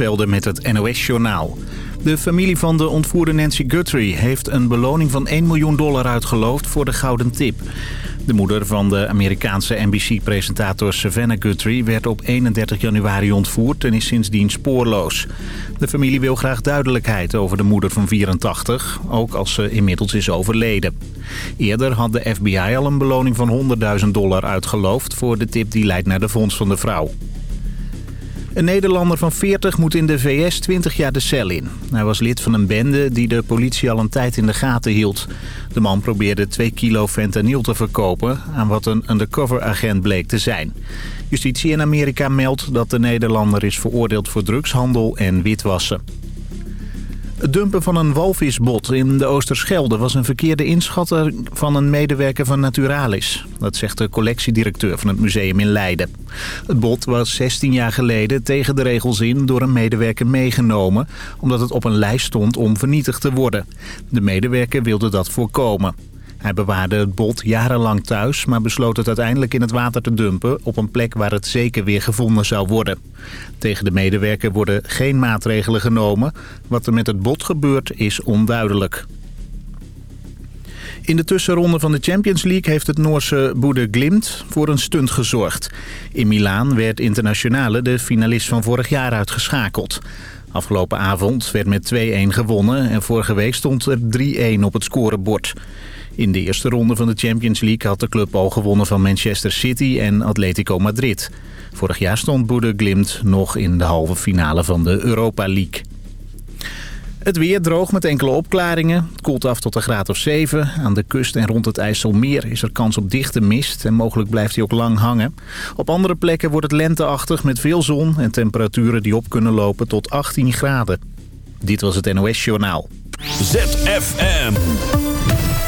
Velden met het NOS-journaal. De familie van de ontvoerde Nancy Guthrie heeft een beloning van 1 miljoen dollar uitgeloofd voor de gouden tip. De moeder van de Amerikaanse NBC-presentator Savannah Guthrie werd op 31 januari ontvoerd en is sindsdien spoorloos. De familie wil graag duidelijkheid over de moeder van 84, ook als ze inmiddels is overleden. Eerder had de FBI al een beloning van 100.000 dollar uitgeloofd voor de tip die leidt naar de vondst van de vrouw. Een Nederlander van 40 moet in de VS 20 jaar de cel in. Hij was lid van een bende die de politie al een tijd in de gaten hield. De man probeerde 2 kilo fentanyl te verkopen aan wat een undercover agent bleek te zijn. Justitie in Amerika meldt dat de Nederlander is veroordeeld voor drugshandel en witwassen. Het dumpen van een walvisbot in de Oosterschelde was een verkeerde inschatting van een medewerker van Naturalis. Dat zegt de collectiedirecteur van het museum in Leiden. Het bot was 16 jaar geleden tegen de regels in door een medewerker meegenomen... omdat het op een lijst stond om vernietigd te worden. De medewerker wilde dat voorkomen. Hij bewaarde het bot jarenlang thuis, maar besloot het uiteindelijk in het water te dumpen... op een plek waar het zeker weer gevonden zou worden. Tegen de medewerker worden geen maatregelen genomen. Wat er met het bot gebeurt is onduidelijk. In de tussenronde van de Champions League heeft het Noorse Boede Glimt voor een stunt gezorgd. In Milaan werd Internationale de finalist van vorig jaar uitgeschakeld. Afgelopen avond werd met 2-1 gewonnen en vorige week stond er 3-1 op het scorebord. In de eerste ronde van de Champions League had de club al gewonnen van Manchester City en Atletico Madrid. Vorig jaar stond Boede Glimt nog in de halve finale van de Europa League. Het weer droog met enkele opklaringen. Het koelt af tot een graad of 7. Aan de kust en rond het IJsselmeer is er kans op dichte mist en mogelijk blijft hij ook lang hangen. Op andere plekken wordt het lenteachtig met veel zon en temperaturen die op kunnen lopen tot 18 graden. Dit was het NOS Journaal. ZFM.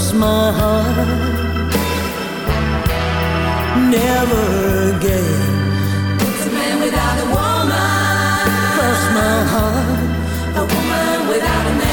cross my heart. Never again. It's a man without a woman. Cross my heart. A woman without a man.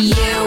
You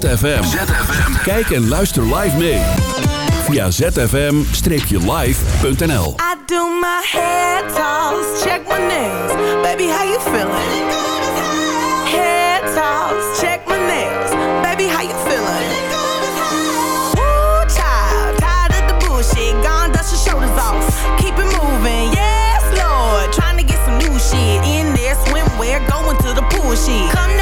ZFM. Kijk en luister live mee. Via zfm-live.nl I do my hair toss, check my nails. Baby, how you feeling? Hair toss, check my nails. Baby, how you feeling? Woo, child, tired of the bullshit. Gone, dust your shoulders off. Keep it moving, yes, Lord. Trying to get some new shit in there. Swimwear, going to the pool shit. Come